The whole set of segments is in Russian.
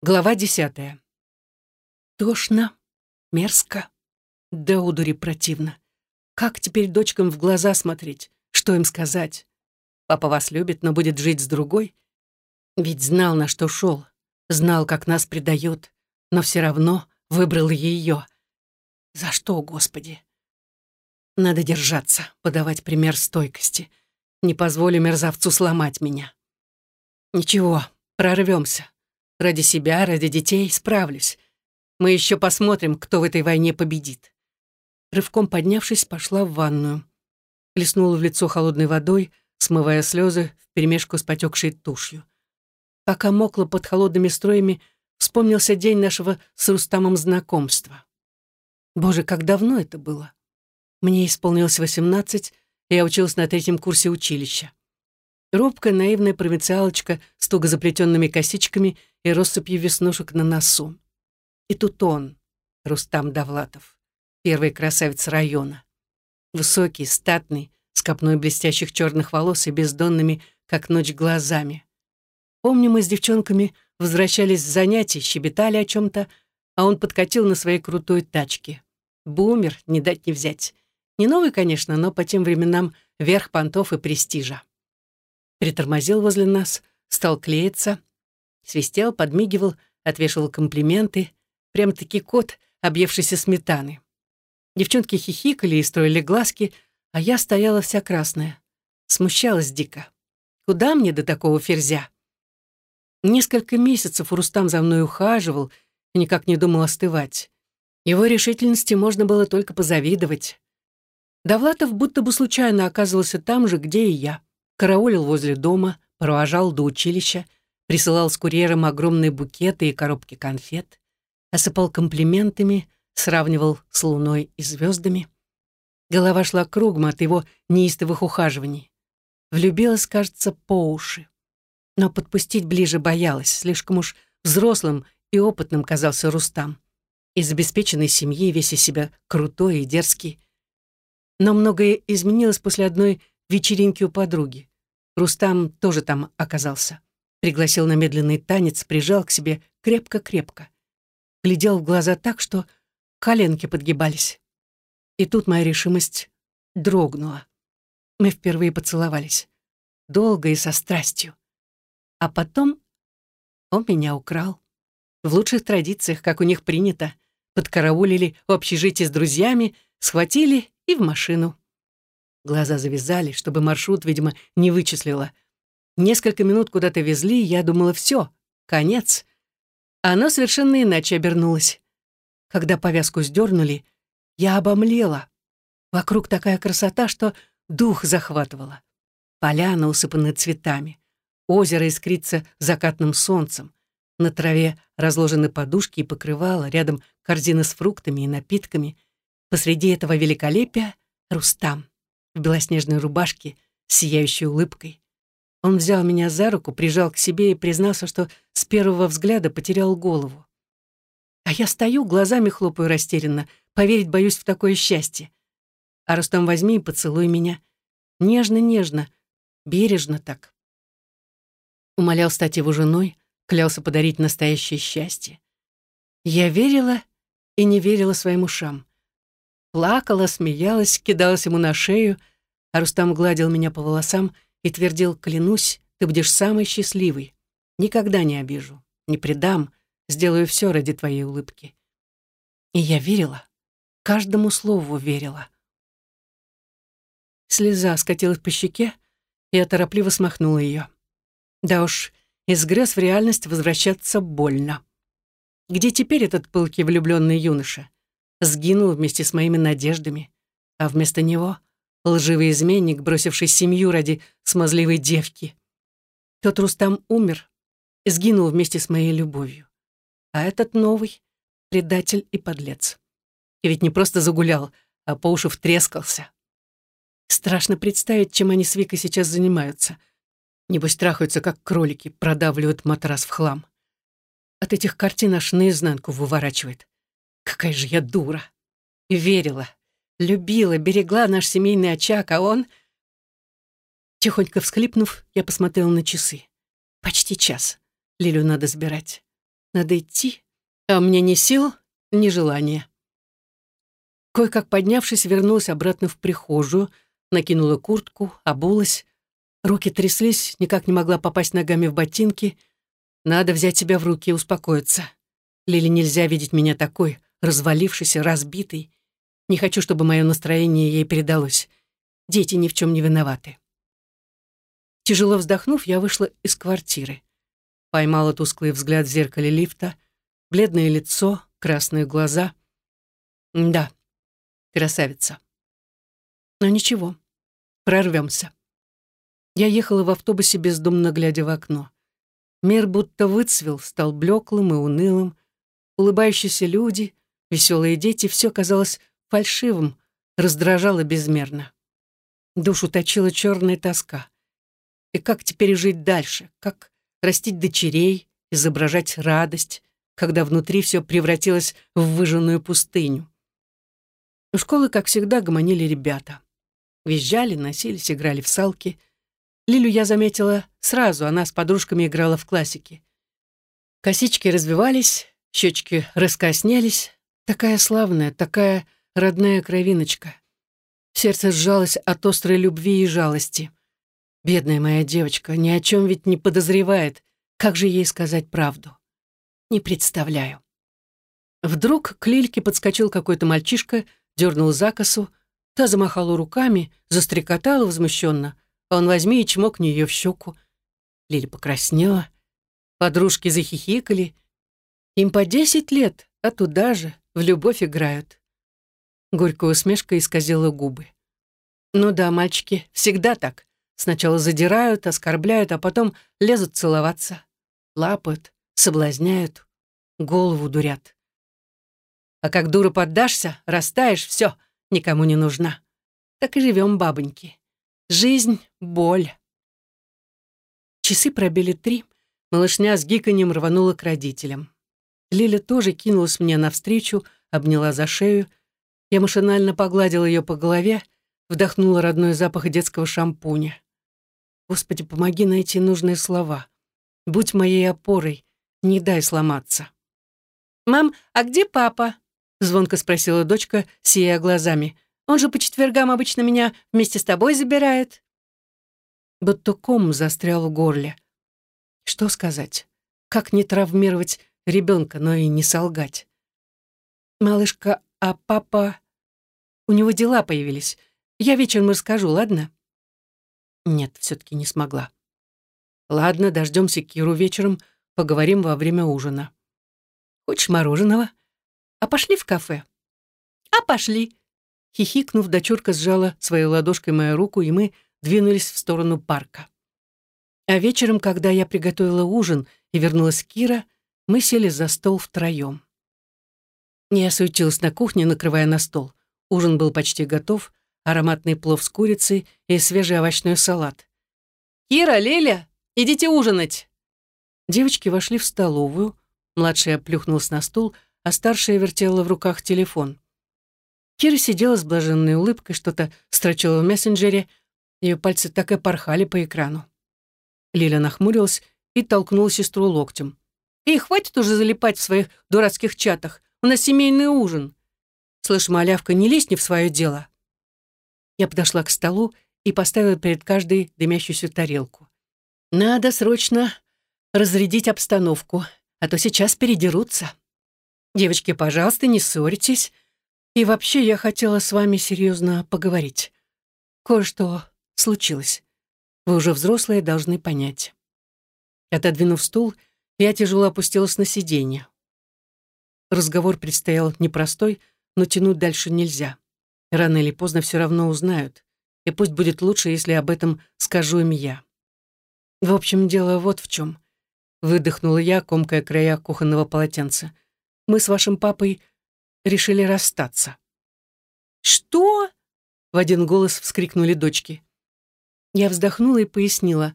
Глава десятая. Тошно, мерзко, да удури противно. Как теперь дочкам в глаза смотреть? Что им сказать? Папа вас любит, но будет жить с другой? Ведь знал, на что шел, знал, как нас предает, но все равно выбрал ее. За что, Господи? Надо держаться, подавать пример стойкости. Не позволю мерзавцу сломать меня. Ничего, прорвемся. Ради себя, ради детей справлюсь. Мы еще посмотрим, кто в этой войне победит. Рывком поднявшись, пошла в ванную. Плеснула в лицо холодной водой, смывая слезы вперемешку с потекшей тушью. Пока мокла под холодными строями, вспомнился день нашего с Рустамом знакомства. Боже, как давно это было. Мне исполнилось восемнадцать, я училась на третьем курсе училища. Робкая, наивная провинциалочка с туго заплетенными косичками и россыпью веснушек на носу. И тут он, Рустам Давлатов, первый красавец района. Высокий, статный, с копной блестящих черных волос и бездонными, как ночь, глазами. Помню, мы с девчонками возвращались с занятий, щебетали о чем-то, а он подкатил на своей крутой тачке. Бумер, не дать не взять. Не новый, конечно, но по тем временам верх понтов и престижа притормозил возле нас, стал клеиться, свистел, подмигивал, отвешивал комплименты. Прям-таки кот, объевшийся сметаны. Девчонки хихикали и строили глазки, а я стояла вся красная. Смущалась дико. Куда мне до такого ферзя? Несколько месяцев Рустам за мной ухаживал и никак не думал остывать. Его решительности можно было только позавидовать. Давлатов будто бы случайно оказывался там же, где и я караулил возле дома, провожал до училища, присылал с курьером огромные букеты и коробки конфет, осыпал комплиментами, сравнивал с луной и звездами. Голова шла кругом от его неистовых ухаживаний. Влюбилась, кажется, по уши. Но подпустить ближе боялась, слишком уж взрослым и опытным казался Рустам. Из обеспеченной семьи весь из себя крутой и дерзкий. Но многое изменилось после одной вечеринки у подруги. Рустам тоже там оказался. Пригласил на медленный танец, прижал к себе крепко-крепко. Глядел в глаза так, что коленки подгибались. И тут моя решимость дрогнула. Мы впервые поцеловались. Долго и со страстью. А потом он меня украл. В лучших традициях, как у них принято. Подкараулили в общежитии с друзьями, схватили и в машину. Глаза завязали, чтобы маршрут, видимо, не вычислила. Несколько минут куда-то везли, я думала, все, конец. А оно совершенно иначе обернулось. Когда повязку сдернули, я обомлела. Вокруг такая красота, что дух захватывала. Поляна усыпаны цветами. Озеро искрится закатным солнцем. На траве разложены подушки и покрывала, рядом корзины с фруктами и напитками. Посреди этого великолепия — Рустам в белоснежной рубашке, с сияющей улыбкой. Он взял меня за руку, прижал к себе и признался, что с первого взгляда потерял голову. А я стою, глазами хлопаю растерянно, поверить боюсь в такое счастье. А Рустам возьми и поцелуй меня. Нежно-нежно, бережно так. Умолял стать его женой, клялся подарить настоящее счастье. Я верила и не верила своим ушам. Плакала, смеялась, кидалась ему на шею, а Рустам гладил меня по волосам и твердил, клянусь, ты будешь самой счастливой. Никогда не обижу, не предам, сделаю все ради твоей улыбки. И я верила, каждому слову верила. Слеза скатилась по щеке, и я торопливо смахнула ее. Да уж, из грез в реальность возвращаться больно. Где теперь этот пылкий влюбленный юноша? сгинул вместе с моими надеждами, а вместо него — лживый изменник, бросивший семью ради смазливой девки. Тот Рустам умер сгинул вместе с моей любовью. А этот новый — предатель и подлец. И ведь не просто загулял, а по уши втрескался. Страшно представить, чем они с Викой сейчас занимаются. Небось, трахаются, как кролики, продавливают матрас в хлам. От этих картин аж наизнанку выворачивает. Какая же я дура. Верила, любила, берегла наш семейный очаг, а он... Тихонько всхлипнув, я посмотрела на часы. Почти час. Лилю надо забирать. Надо идти, а у меня ни сил, ни желания. Кое-как поднявшись, вернулась обратно в прихожую, накинула куртку, обулась. Руки тряслись, никак не могла попасть ногами в ботинки. Надо взять себя в руки и успокоиться. Лили нельзя видеть меня такой, развалившейся, разбитой. Не хочу, чтобы мое настроение ей передалось. Дети ни в чем не виноваты. Тяжело вздохнув, я вышла из квартиры. Поймала тусклый взгляд в зеркале лифта, бледное лицо, красные глаза. Да, красавица. Но ничего, прорвемся. Я ехала в автобусе, бездумно глядя в окно. Мир будто выцвел, стал блеклым и унылым. Улыбающиеся люди, веселые дети, все казалось фальшивым, раздражало безмерно. Душу точила черная тоска. И как теперь жить дальше? Как растить дочерей, изображать радость, когда внутри все превратилось в выжженную пустыню? У школы, как всегда, гомонили ребята. Визжали, носились, играли в салки. Лилю я заметила сразу, она с подружками играла в классики. Косички развивались, щечки раскоснелись. Такая славная, такая родная кровиночка. Сердце сжалось от острой любви и жалости. Бедная моя девочка ни о чем ведь не подозревает. Как же ей сказать правду? Не представляю. Вдруг к Лильке подскочил какой-то мальчишка, дернул за косу, та замахала руками, застрекотала возмущенно. Он возьми и чмокни ее в щеку. Лиля покраснела. Подружки захихикали. Им по десять лет, а туда же, в любовь играют. Горькая усмешка исказила губы. Ну да, мальчики, всегда так. Сначала задирают, оскорбляют, а потом лезут целоваться. Лапают, соблазняют, голову дурят. А как дура поддашься, растаешь, все, никому не нужна. Так и живем, бабоньки. Жизнь — боль. Часы пробили три, малышня с гиканьем рванула к родителям. Лиля тоже кинулась мне навстречу, обняла за шею, я машинально погладила ее по голове, вдохнула родной запах детского шампуня. Господи, помоги найти нужные слова. Будь моей опорой, не дай сломаться. «Мам, а где папа?» — звонко спросила дочка, сияя глазами. «Он же по четвергам обычно меня вместе с тобой забирает». Будто ком застрял в горле. Что сказать? Как не травмировать ребенка, но и не солгать? «Малышка, а папа... У него дела появились. Я вечером расскажу, ладно? Нет, все-таки не смогла. Ладно, дождемся Киру вечером, поговорим во время ужина. Хочешь мороженого? А пошли в кафе? А пошли. Хихикнув, дочурка сжала своей ладошкой мою руку, и мы двинулись в сторону парка. А вечером, когда я приготовила ужин и вернулась Кира, мы сели за стол втроем. Я суетилась на кухне, накрывая на стол. Ужин был почти готов, ароматный плов с курицей и свежий овощной салат. «Кира, Леля, идите ужинать!» Девочки вошли в столовую, младшая плюхнулась на стул, а старшая вертела в руках телефон. Кира сидела с блаженной улыбкой, что-то строчила в мессенджере, ее пальцы так и порхали по экрану. Лиля нахмурилась и толкнула сестру локтем. «Эй, хватит уже залипать в своих дурацких чатах. У нас семейный ужин. Слышь, малявка, не лезь не в свое дело. Я подошла к столу и поставила перед каждой дымящуюся тарелку. Надо срочно разрядить обстановку, а то сейчас передерутся. Девочки, пожалуйста, не ссорьтесь. И вообще я хотела с вами серьезно поговорить. Кое-что случилось. Вы уже взрослые, должны понять. Отодвинув стул, я тяжело опустилась на сиденье. Разговор предстоял непростой, но тянуть дальше нельзя. Рано или поздно все равно узнают. И пусть будет лучше, если об этом скажу им я. В общем, дело вот в чем. Выдохнула я, комкая края кухонного полотенца. Мы с вашим папой решили расстаться. «Что?» — в один голос вскрикнули дочки. Я вздохнула и пояснила.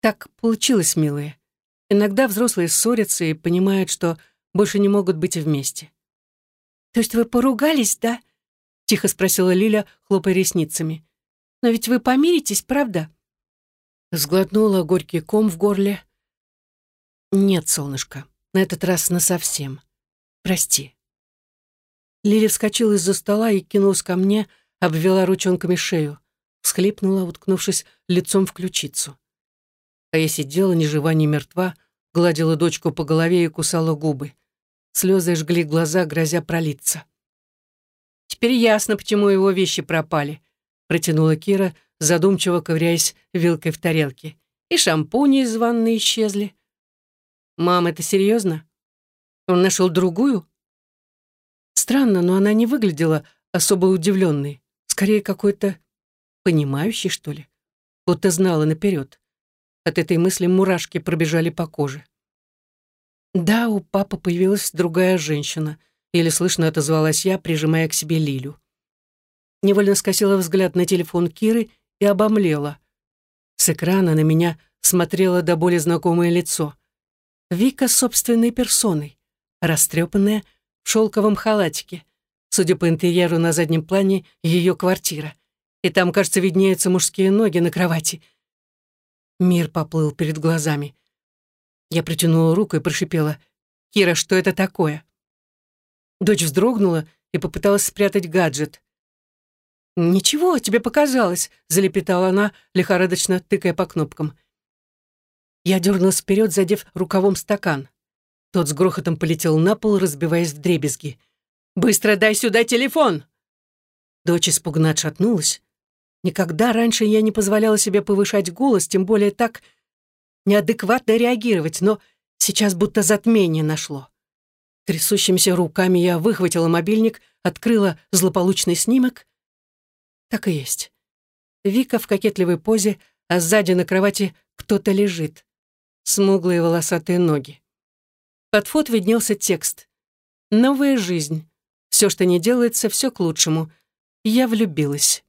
«Так получилось, милые. Иногда взрослые ссорятся и понимают, что больше не могут быть вместе. «То есть вы поругались, да?» — тихо спросила Лиля, хлопая ресницами. «Но ведь вы помиритесь, правда?» Сглотнула горький ком в горле. «Нет, солнышко, На этот раз насовсем. Прости. Лили вскочила из-за стола и кинулась ко мне, обвела ручонками шею, всхлипнула, уткнувшись лицом в ключицу. А я сидела ни жива, ни мертва, гладила дочку по голове и кусала губы. Слезы жгли глаза, грозя пролиться. «Теперь ясно, почему его вещи пропали», — протянула Кира, задумчиво ковыряясь вилкой в тарелке. «И шампуни из ванны исчезли». «Мам, это серьезно? Он нашел другую?» Странно, но она не выглядела особо удивленной. Скорее, какой-то понимающий, что ли. Будто знала наперед. От этой мысли мурашки пробежали по коже. Да, у папы появилась другая женщина. Еле слышно отозвалась я, прижимая к себе Лилю. Невольно скосила взгляд на телефон Киры и обомлела. С экрана на меня смотрело до боли знакомое лицо. Вика собственной персоной, растрепанная, в шелковом халатике. Судя по интерьеру на заднем плане, ее квартира. И там, кажется, виднеются мужские ноги на кровати. Мир поплыл перед глазами. Я протянула руку и прошипела. «Кира, что это такое?» Дочь вздрогнула и попыталась спрятать гаджет. «Ничего, тебе показалось», — залепетала она, лихорадочно тыкая по кнопкам. Я дернулась вперед, задев рукавом стакан. Тот с грохотом полетел на пол, разбиваясь в дребезги. «Быстро дай сюда телефон!» Дочь испуганно отшатнулась. Никогда раньше я не позволяла себе повышать голос, тем более так неадекватно реагировать, но сейчас будто затмение нашло. Трясущимися руками я выхватила мобильник, открыла злополучный снимок. Так и есть. Вика в кокетливой позе, а сзади на кровати кто-то лежит смуглые волосатые ноги. Под фото виднелся текст. «Новая жизнь. Все, что не делается, все к лучшему. Я влюбилась».